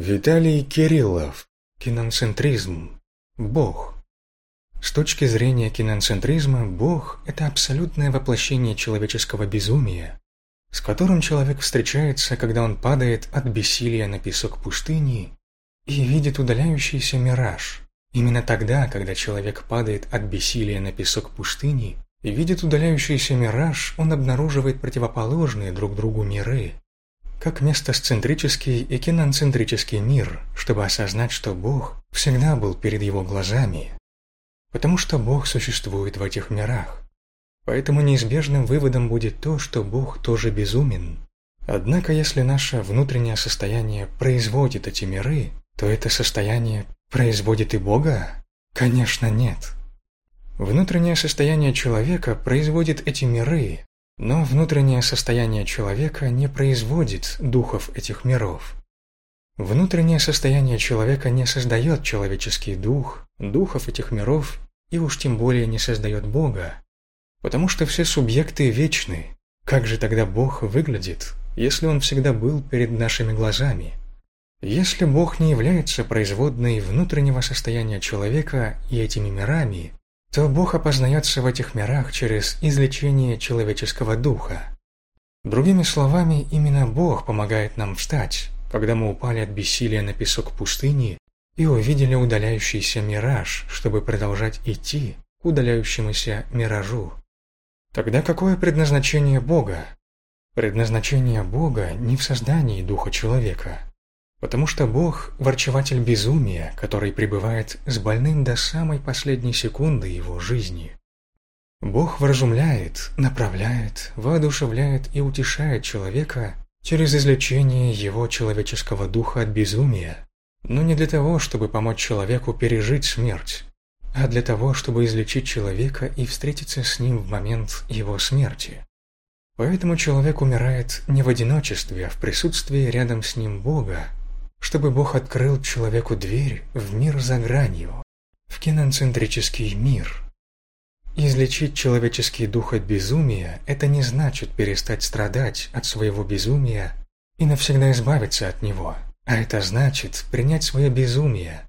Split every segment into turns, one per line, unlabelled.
Виталий Кириллов. Киноцентризм. Бог. С точки зрения киноцентризма, Бог – это абсолютное воплощение человеческого безумия, с которым человек встречается, когда он падает от бессилия на песок пустыни и видит удаляющийся мираж. Именно тогда, когда человек падает от бессилия на песок пустыни и видит удаляющийся мираж, он обнаруживает противоположные друг другу миры, как местосцентрический и киноцентрический мир, чтобы осознать, что Бог всегда был перед его глазами, потому что Бог существует в этих мирах. Поэтому неизбежным выводом будет то, что Бог тоже безумен. Однако, если наше внутреннее состояние производит эти миры, то это состояние производит и Бога? Конечно, нет. Внутреннее состояние человека производит эти миры, но внутреннее состояние человека не производит духов этих миров. Внутреннее состояние человека не создает человеческий дух, духов этих миров и уж тем более не создает Бога, потому что все субъекты вечны. Как же тогда Бог выглядит, если Он всегда был перед нашими глазами? Если Бог не является производной внутреннего состояния человека и этими мирами, то Бог опознается в этих мирах через излечение человеческого духа. Другими словами, именно Бог помогает нам встать, когда мы упали от бессилия на песок пустыни и увидели удаляющийся мираж, чтобы продолжать идти к удаляющемуся миражу. Тогда какое предназначение Бога? Предназначение Бога не в создании духа человека – Потому что Бог – ворчеватель безумия, который пребывает с больным до самой последней секунды его жизни. Бог вразумляет, направляет, воодушевляет и утешает человека через излечение его человеческого духа от безумия, но не для того, чтобы помочь человеку пережить смерть, а для того, чтобы излечить человека и встретиться с ним в момент его смерти. Поэтому человек умирает не в одиночестве, а в присутствии рядом с ним Бога, чтобы Бог открыл человеку дверь в мир за гранью, в киноцентрический мир. Излечить человеческий дух от безумия – это не значит перестать страдать от своего безумия и навсегда избавиться от него, а это значит принять свое безумие,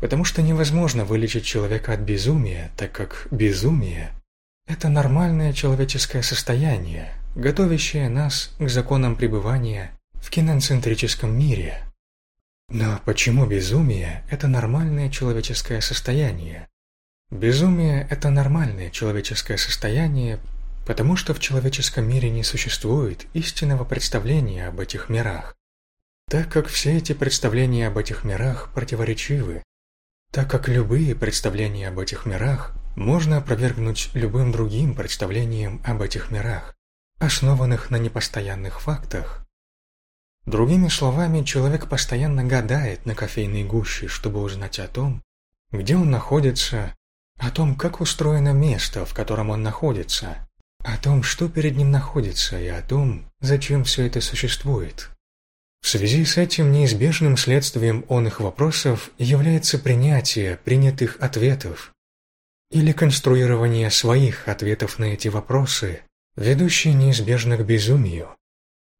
потому что невозможно вылечить человека от безумия, так как безумие – это нормальное человеческое состояние, готовящее нас к законам пребывания в киноцентрическом мире – но почему безумие – это нормальное человеческое состояние? Безумие – это нормальное человеческое состояние, потому что в человеческом мире не существует истинного представления об этих мирах. Так как все эти представления об этих мирах противоречивы, так как любые представления об этих мирах можно опровергнуть любым другим представлением об этих мирах, основанных на непостоянных фактах, Другими словами, человек постоянно гадает на кофейной гуще, чтобы узнать о том, где он находится, о том, как устроено место, в котором он находится, о том, что перед ним находится, и о том, зачем все это существует. В связи с этим неизбежным следствием он их вопросов является принятие принятых ответов или конструирование своих ответов на эти вопросы, ведущие неизбежно к безумию.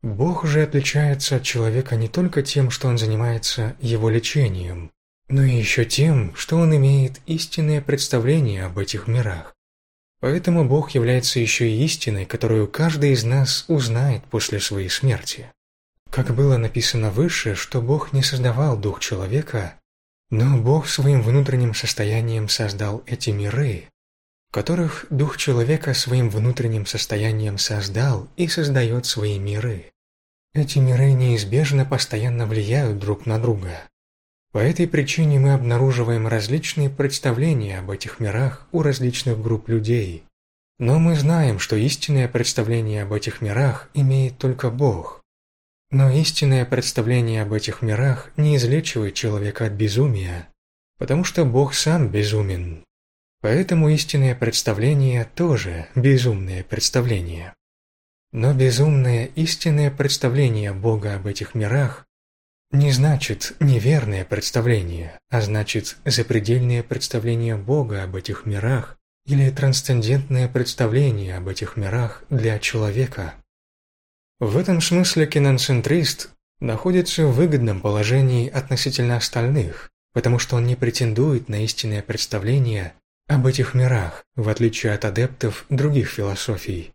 Бог же отличается от человека не только тем, что он занимается его лечением, но и еще тем, что он имеет истинное представление об этих мирах. Поэтому Бог является еще и истиной, которую каждый из нас узнает после своей смерти. Как было написано выше, что Бог не создавал дух человека, но Бог своим внутренним состоянием создал эти миры, которых дух человека своим внутренним состоянием создал и создает свои миры. Эти миры неизбежно постоянно влияют друг на друга. По этой причине мы обнаруживаем различные представления об этих мирах у различных групп людей. Но мы знаем, что истинное представление об этих мирах имеет только Бог. Но истинное представление об этих мирах не излечивает человека от безумия, потому что Бог сам безумен. Поэтому истинное представление тоже безумное представление. Но безумное истинное представление Бога об этих мирах не значит неверное представление, а значит запредельное представление Бога об этих мирах или трансцендентное представление об этих мирах для человека. В этом смысле киноцентрист находится в выгодном положении относительно остальных, потому что он не претендует на истинное представление об этих мирах, в отличие от адептов других философий.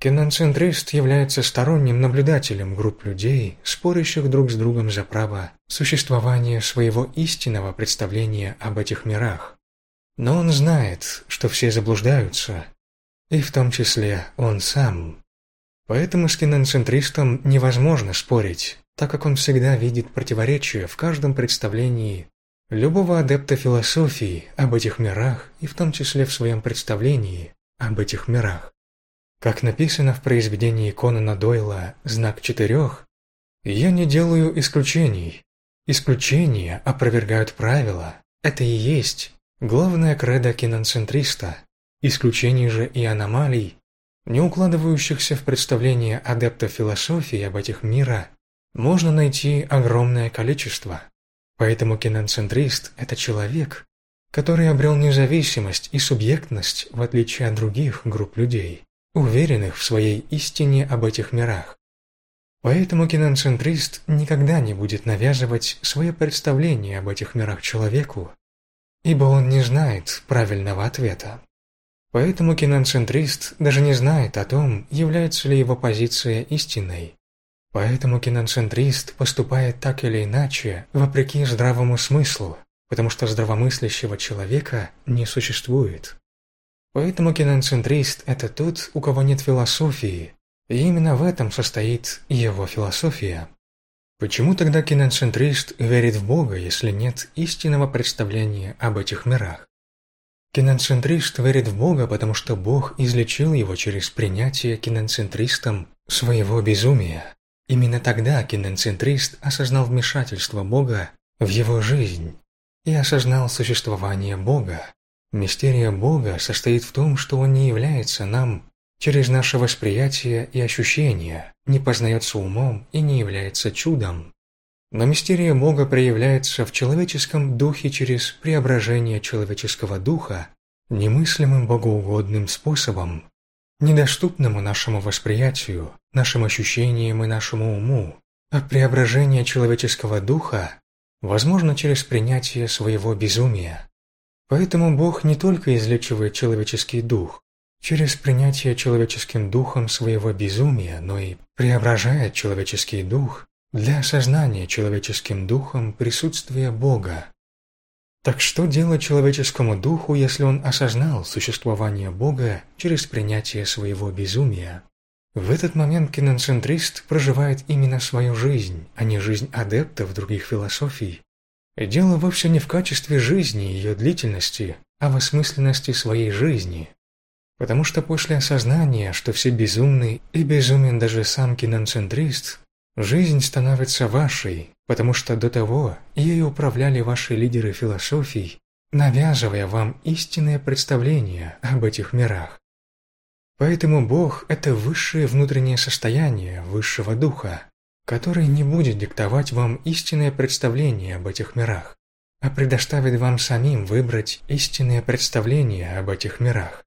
Кинонцентрист является сторонним наблюдателем групп людей, спорящих друг с другом за право существования своего истинного представления об этих мирах. Но он знает, что все заблуждаются, и в том числе он сам. Поэтому с кинонцентристом невозможно спорить, так как он всегда видит противоречия в каждом представлении любого адепта философии об этих мирах и в том числе в своем представлении об этих мирах. Как написано в произведении Конана Дойла «Знак четырех», «Я не делаю исключений. Исключения опровергают правила. Это и есть главная кредо кинонцентриста. Исключений же и аномалий, не укладывающихся в представление адептов философии об этих мира, можно найти огромное количество. Поэтому кинонцентрист – это человек, который обрел независимость и субъектность в отличие от других групп людей уверенных в своей истине об этих мирах. Поэтому кинонцентрист никогда не будет навязывать свое представление об этих мирах человеку, ибо он не знает правильного ответа. Поэтому кинонцентрист даже не знает о том, является ли его позиция истинной. Поэтому кинонцентрист поступает так или иначе, вопреки здравому смыслу, потому что здравомыслящего человека не существует. Поэтому кинонцентрист – это тот, у кого нет философии, и именно в этом состоит его философия. Почему тогда кинонцентрист верит в Бога, если нет истинного представления об этих мирах? Кинонцентрист верит в Бога, потому что Бог излечил его через принятие кинонцентристом своего безумия. Именно тогда кинонцентрист осознал вмешательство Бога в его жизнь и осознал существование Бога, Мистерия Бога состоит в том, что Он не является нам через наше восприятие и ощущения, не познается умом и не является чудом. Но мистерия Бога проявляется в человеческом духе через преображение человеческого духа немыслимым богоугодным способом, недоступному нашему восприятию, нашим ощущениям и нашему уму, а преображение человеческого духа возможно через принятие своего безумия. Поэтому Бог не только излечивает человеческий дух через принятие человеческим духом своего безумия, но и преображает человеческий дух для осознания человеческим духом присутствия Бога. Так что делать человеческому духу, если он осознал существование Бога через принятие своего безумия? В этот момент кинонцентрист проживает именно свою жизнь, а не жизнь адептов других философий, Дело вовсе не в качестве жизни и ее длительности, а в осмысленности своей жизни. Потому что после осознания, что все безумны и безумен даже сам кинонцентрист, жизнь становится вашей, потому что до того ею управляли ваши лидеры философий, навязывая вам истинное представление об этих мирах. Поэтому Бог – это высшее внутреннее состояние высшего духа, который не будет диктовать вам истинное представление об этих мирах, а предоставит вам самим выбрать истинное представление об этих мирах.